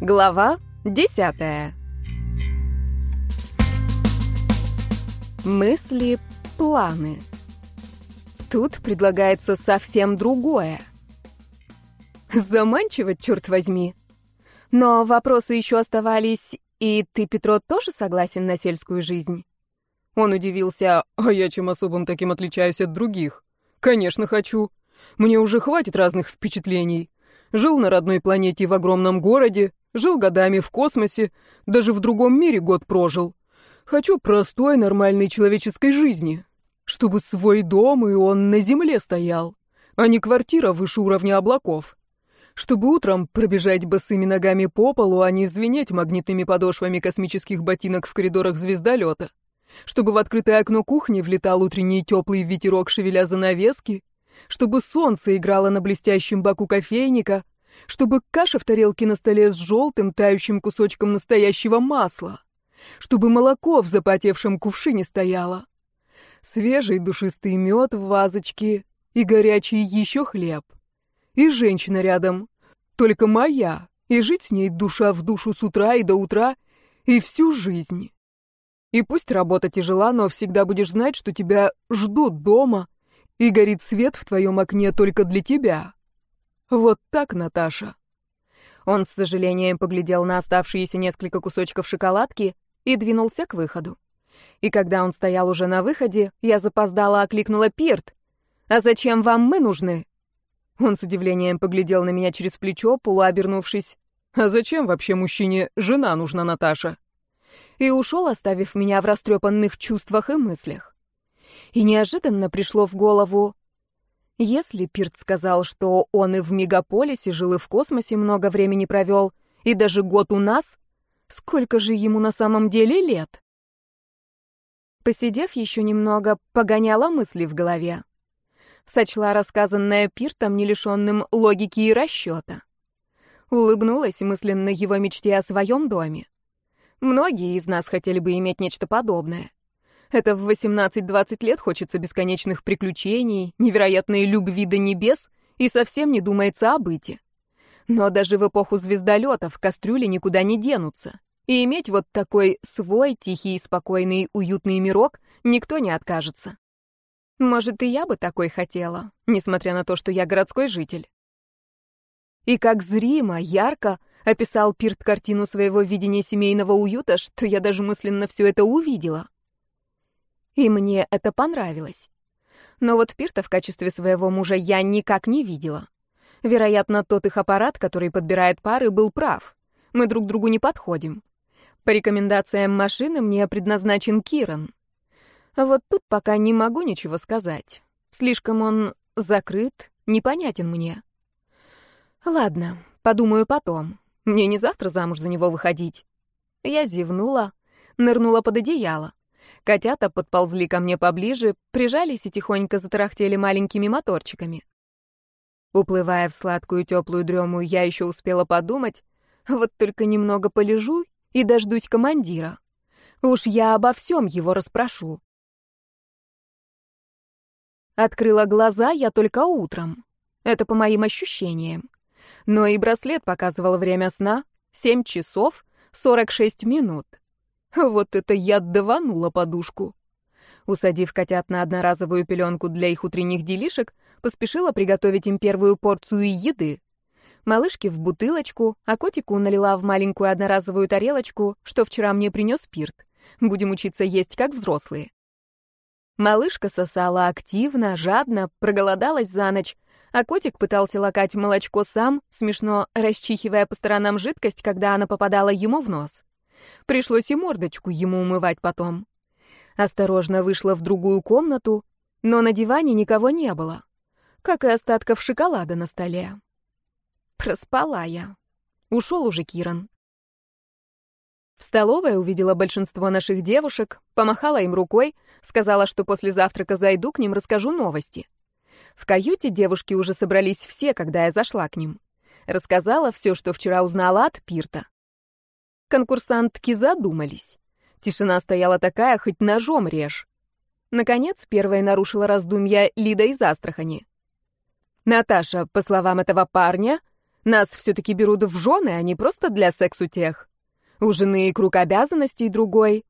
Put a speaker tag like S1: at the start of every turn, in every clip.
S1: Глава десятая. Мысли, планы. Тут предлагается совсем другое. Заманчиво, черт возьми. Но вопросы еще оставались, и ты, Петро, тоже согласен на сельскую жизнь?
S2: Он удивился, а я чем особым таким отличаюсь от других? Конечно, хочу. Мне уже хватит разных впечатлений. Жил на родной планете в огромном городе, жил годами в космосе, даже в другом мире год прожил. Хочу простой, нормальной человеческой жизни. Чтобы свой дом и он на земле стоял, а не квартира выше уровня облаков. Чтобы утром пробежать босыми ногами по полу, а не звенеть магнитными подошвами космических ботинок в коридорах звездолета. Чтобы в открытое окно кухни влетал утренний теплый ветерок, шевеля занавески, чтобы солнце играло на блестящем боку кофейника, чтобы каша в тарелке на столе с желтым, тающим кусочком настоящего масла, чтобы молоко в запотевшем кувшине стояло, свежий душистый мед в вазочке и горячий еще хлеб, и женщина рядом, только моя, и жить с ней душа в душу с утра и до утра, и всю жизнь. И пусть работа тяжела, но всегда будешь знать, что тебя ждут дома, и горит свет в твоем окне только для тебя. Вот так, Наташа.
S1: Он с сожалением поглядел на оставшиеся несколько кусочков шоколадки и двинулся к выходу. И когда он стоял уже на выходе, я запоздала окликнула Пирт. «А зачем вам мы нужны?» Он с удивлением поглядел на меня через плечо, полуобернувшись.
S2: «А зачем вообще мужчине жена нужна, Наташа?»
S1: И ушел, оставив меня в растрепанных чувствах и мыслях и неожиданно пришло в голову. Если Пирт сказал, что он и в мегаполисе жил, и в космосе много времени провел, и даже год у нас, сколько же ему на самом деле лет? Посидев еще немного, погоняла мысли в голове. Сочла рассказанное Пиртом, не лишенным логики и расчета. Улыбнулась мысленно его мечте о своем доме. Многие из нас хотели бы иметь нечто подобное. Это в 18-20 лет хочется бесконечных приключений, невероятной любви до небес и совсем не думается о быте. Но даже в эпоху звездолетов кастрюли никуда не денутся. И иметь вот такой свой тихий, спокойный, уютный мирок никто не откажется. Может, и я бы такой хотела, несмотря на то, что я городской житель. И как зримо, ярко описал Пирт картину своего видения семейного уюта, что я даже мысленно все это увидела. И мне это понравилось. Но вот Пирта в качестве своего мужа я никак не видела. Вероятно, тот их аппарат, который подбирает пары, был прав. Мы друг другу не подходим. По рекомендациям машины мне предназначен Киран. Вот тут пока не могу ничего сказать. Слишком он закрыт, непонятен мне. Ладно, подумаю потом. Мне не завтра замуж за него выходить. Я зевнула, нырнула под одеяло. Котята подползли ко мне поближе, прижались и тихонько затарахтели маленькими моторчиками. Уплывая в сладкую теплую дрему, я еще успела подумать, вот только немного полежу и дождусь командира. Уж я обо всем его расспрошу. Открыла глаза я только утром. Это по моим ощущениям. Но и браслет показывал время сна — 7 часов 46 минут. Вот это я даванула подушку. Усадив котят на одноразовую пеленку для их утренних делишек, поспешила приготовить им первую порцию еды. Малышке в бутылочку, а котику налила в маленькую одноразовую тарелочку, что вчера мне принес пирт. Будем учиться есть как взрослые. Малышка сосала активно, жадно, проголодалась за ночь, а котик пытался лакать молочко сам, смешно расчихивая по сторонам жидкость, когда она попадала ему в нос. Пришлось и мордочку ему умывать потом. Осторожно вышла в другую комнату, но на диване никого не было, как и остатков шоколада на столе. Проспала я. Ушел уже Киран. В столовой увидела большинство наших девушек, помахала им рукой, сказала, что после завтрака зайду к ним, расскажу новости. В каюте девушки уже собрались все, когда я зашла к ним. Рассказала все, что вчера узнала от Пирта. Конкурсантки задумались. Тишина стояла такая, хоть ножом режь. Наконец, первая нарушила раздумья Лида из Астрахани. «Наташа, по словам этого парня, Нас все-таки берут в жены, а не просто для секс-утех. У жены и круг обязанностей другой.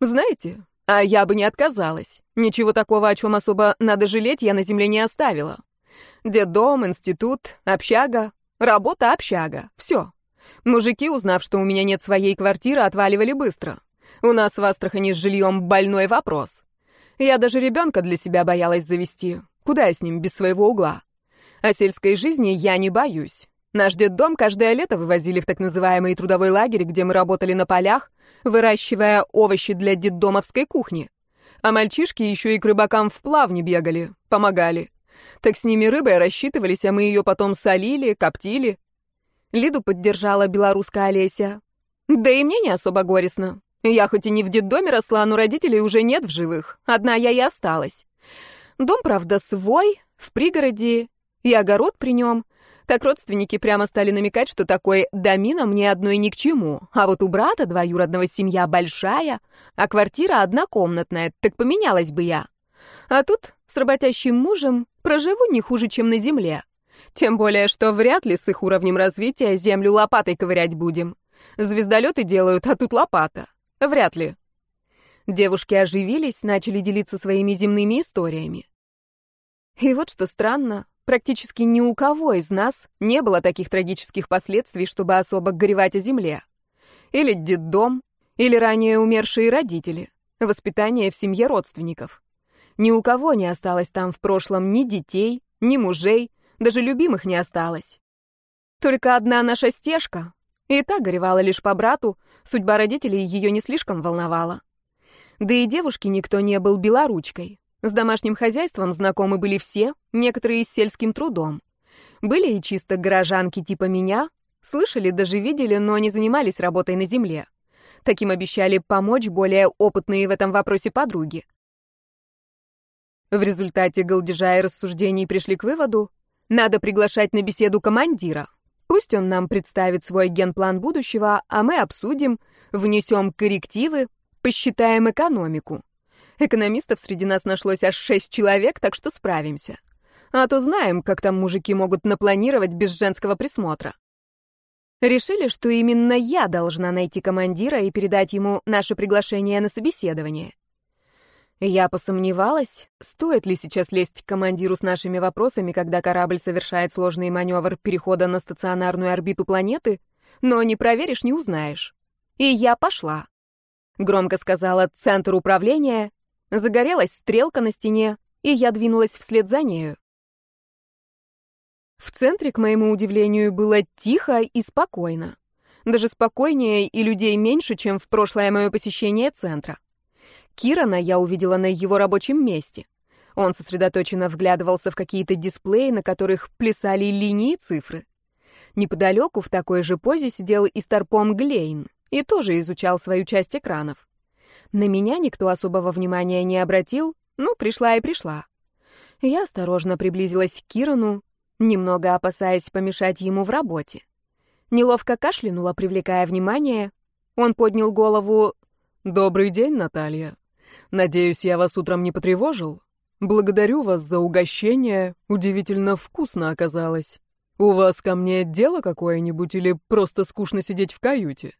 S1: Знаете, а я бы не отказалась. Ничего такого, о чем особо надо жалеть, я на земле не оставила. Дом, институт, общага, работа, общага. Все. Мужики, узнав, что у меня нет своей квартиры, отваливали быстро. У нас в Астрахани с жильем больной вопрос. Я даже ребенка для себя боялась завести. Куда я с ним без своего угла? О сельской жизни я не боюсь. Наш детдом каждое лето вывозили в так называемый трудовой лагерь, где мы работали на полях, выращивая овощи для детдомовской кухни. А мальчишки еще и к рыбакам в плавне бегали, помогали. Так с ними рыбой рассчитывались, а мы ее потом солили, коптили. Лиду поддержала белорусская Олеся. Да и мне не особо горестно. Я хоть и не в детдоме росла, но родителей уже нет в живых. Одна я и осталась. Дом, правда, свой, в пригороде, и огород при нем. Так родственники прямо стали намекать, что такой домина мне одной ни к чему. А вот у брата двоюродного семья большая, а квартира однокомнатная, так поменялась бы я. А тут с работящим мужем проживу не хуже, чем на земле. Тем более, что вряд ли с их уровнем развития землю лопатой ковырять будем. Звездолеты делают, а тут лопата. Вряд ли. Девушки оживились, начали делиться своими земными историями. И вот что странно, практически ни у кого из нас не было таких трагических последствий, чтобы особо горевать о земле. Или детдом, или ранее умершие родители, воспитание в семье родственников. Ни у кого не осталось там в прошлом ни детей, ни мужей, даже любимых не осталось. Только одна наша стежка, и та горевала лишь по брату, судьба родителей ее не слишком волновала. Да и девушки никто не был белоручкой. С домашним хозяйством знакомы были все, некоторые с сельским трудом. Были и чисто горожанки типа меня, слышали, даже видели, но не занимались работой на земле. Таким обещали помочь более опытные в этом вопросе подруги. В результате голдежа и рассуждений пришли к выводу, надо приглашать на беседу командира, Пусть он нам представит свой генплан будущего, а мы обсудим, внесем коррективы, посчитаем экономику. Экономистов среди нас нашлось аж шесть человек, так что справимся. А то знаем, как там мужики могут напланировать без женского присмотра. Решили, что именно я должна найти командира и передать ему наше приглашение на собеседование. Я посомневалась, стоит ли сейчас лезть к командиру с нашими вопросами, когда корабль совершает сложный маневр перехода на стационарную орбиту планеты, но не проверишь, не узнаешь. И я пошла. Громко сказала «Центр управления», загорелась стрелка на стене, и я двинулась вслед за нею. В центре, к моему удивлению, было тихо и спокойно. Даже спокойнее и людей меньше, чем в прошлое мое посещение центра. Кирана я увидела на его рабочем месте. Он сосредоточенно вглядывался в какие-то дисплеи, на которых плясали линии и цифры. Неподалеку в такой же позе сидел и старпом Глейн и тоже изучал свою часть экранов. На меня никто особого внимания не обратил, ну, пришла и пришла. Я осторожно приблизилась к Кирану, немного опасаясь помешать ему в работе. Неловко кашлянула, привлекая внимание. Он поднял голову. «Добрый день, Наталья. Надеюсь, я вас утром не потревожил? Благодарю вас за угощение, удивительно вкусно оказалось. У вас ко мне дело какое-нибудь или просто скучно сидеть в каюте?»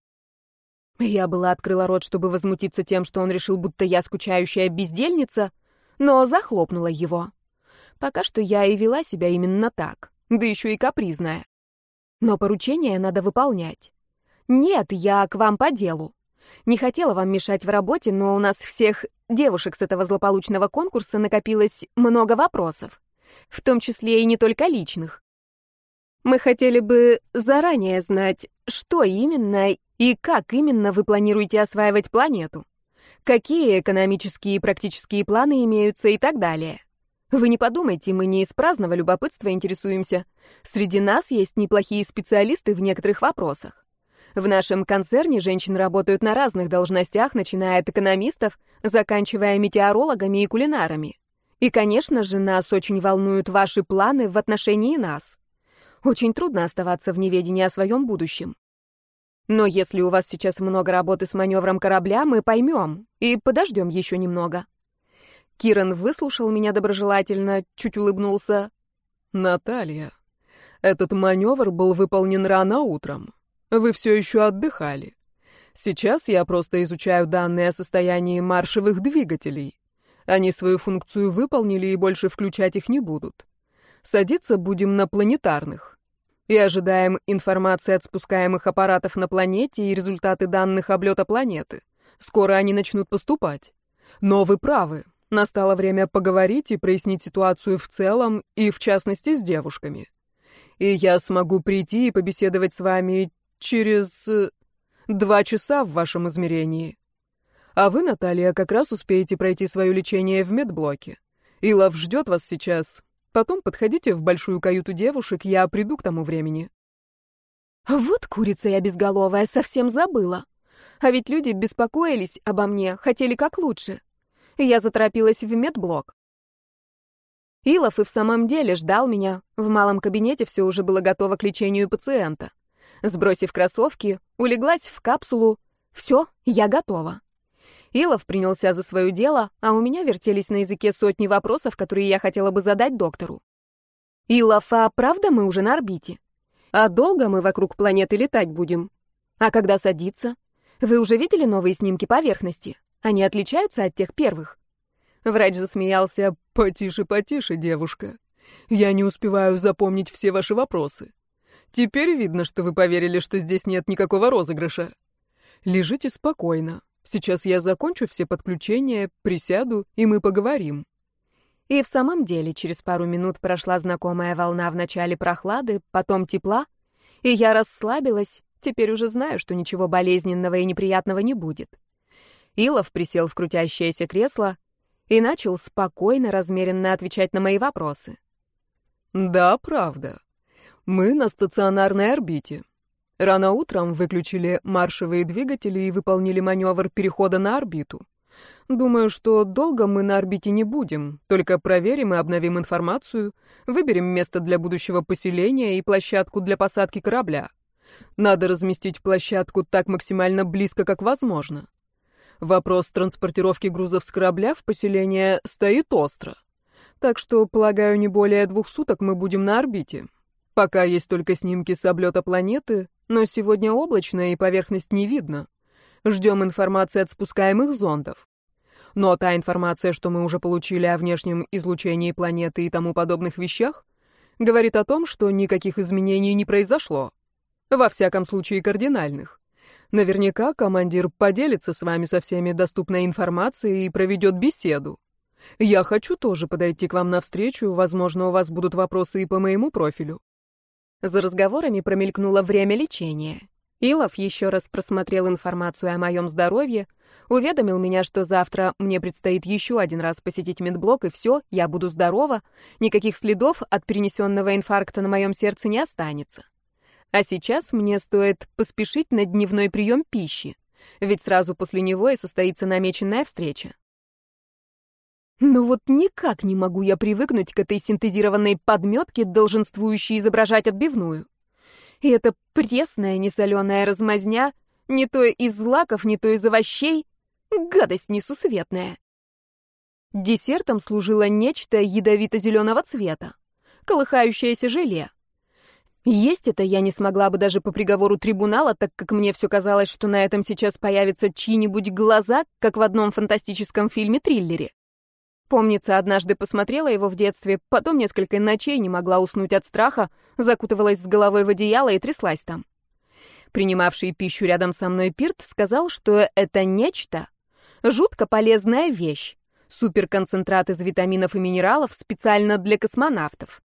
S1: Я была открыла рот, чтобы возмутиться тем, что он решил, будто я скучающая бездельница, но захлопнула его. Пока что я и вела себя именно так, да еще и капризная. Но поручение надо выполнять. Нет, я к вам по делу. Не хотела вам мешать в работе, но у нас всех девушек с этого злополучного конкурса накопилось много вопросов, в том числе и не только личных. Мы хотели бы заранее знать, что именно и как именно вы планируете осваивать планету, какие экономические и практические планы имеются и так далее. Вы не подумайте, мы не из праздного любопытства интересуемся. Среди нас есть неплохие специалисты в некоторых вопросах. В нашем концерне женщины работают на разных должностях, начиная от экономистов, заканчивая метеорологами и кулинарами. И, конечно же, нас очень волнуют ваши планы в отношении нас. Очень трудно оставаться в неведении о своем будущем. Но если у вас сейчас много работы с маневром корабля, мы поймем и подождем еще немного. Киран выслушал меня доброжелательно, чуть улыбнулся. «Наталья,
S2: Этот маневр был выполнен рано утром. Вы все еще отдыхали. Сейчас я просто изучаю данные о состоянии маршевых двигателей. Они свою функцию выполнили и больше включать их не будут. Садиться будем на планетарных. И ожидаем информации от спускаемых аппаратов на планете и результаты данных облета планеты. Скоро они начнут поступать. Но вы правы. Настало время поговорить и прояснить ситуацию в целом, и в частности с девушками. И я смогу прийти и побеседовать с вами через э, два часа в вашем измерении. А вы, Наталья, как раз успеете пройти свое лечение в медблоке. Илов ждет вас сейчас. Потом подходите в большую каюту девушек, я приду к тому времени.
S1: Вот курица я безголовая, совсем забыла. А ведь люди беспокоились обо мне, хотели как лучше. Я заторопилась в медблок. Илов и в самом деле ждал меня. В малом кабинете все уже было готово к лечению пациента. Сбросив кроссовки, улеглась в капсулу. Все, я готова. Илов принялся за свое дело, а у меня вертелись на языке сотни вопросов, которые я хотела бы задать доктору. Илов, а правда мы уже на орбите? А долго мы вокруг планеты летать будем? А когда садиться? Вы уже видели новые снимки поверхности? Они отличаются от тех первых?»
S2: Врач засмеялся. «Потише, потише, девушка. Я не успеваю запомнить все ваши вопросы. Теперь видно, что вы поверили, что здесь нет никакого розыгрыша. Лежите спокойно. Сейчас я закончу все подключения, присяду, и мы поговорим».
S1: И в самом деле, через пару минут прошла знакомая волна в начале прохлады, потом тепла, и я расслабилась, теперь уже знаю, что ничего болезненного и неприятного не будет. Илов присел в крутящееся кресло и начал спокойно, размеренно отвечать на мои вопросы.
S2: «Да, правда. Мы на стационарной орбите. Рано утром выключили маршевые двигатели и выполнили маневр перехода на орбиту. Думаю, что долго мы на орбите не будем, только проверим и обновим информацию, выберем место для будущего поселения и площадку для посадки корабля. Надо разместить площадку так максимально близко, как возможно. Вопрос транспортировки грузов с корабля в поселение стоит остро. Так что, полагаю, не более двух суток мы будем на орбите. Пока есть только снимки с облета планеты, но сегодня облачно и поверхность не видно. Ждем информации от спускаемых зондов. Но та информация, что мы уже получили о внешнем излучении планеты и тому подобных вещах, говорит о том, что никаких изменений не произошло. Во всяком случае, кардинальных. Наверняка командир поделится с вами со всеми доступной информацией и проведет беседу. Я хочу тоже подойти к вам навстречу, возможно, у вас будут вопросы и по моему профилю.
S1: За разговорами промелькнуло время лечения. Илов еще раз просмотрел информацию о моем здоровье, уведомил меня, что завтра мне предстоит еще один раз посетить медблок, и все, я буду здорова, никаких следов от перенесенного инфаркта на моем сердце не останется. А сейчас мне стоит поспешить на дневной прием пищи, ведь сразу после него и состоится намеченная встреча. Но вот никак не могу я привыкнуть к этой синтезированной подметке, долженствующей изображать отбивную. И эта пресная, несоленая размазня, не то из злаков, не то из овощей, гадость несусветная. Десертом служило нечто ядовито-зеленого цвета, колыхающееся желе. Есть это я не смогла бы даже по приговору трибунала, так как мне все казалось, что на этом сейчас появятся чьи-нибудь глаза, как в одном фантастическом фильме-триллере. Помнится, однажды посмотрела его в детстве, потом несколько ночей не могла уснуть от страха, закутывалась с головой в одеяло и тряслась там. Принимавший пищу рядом со мной Пирт сказал, что это нечто — жутко полезная вещь, суперконцентрат из витаминов и минералов специально для космонавтов.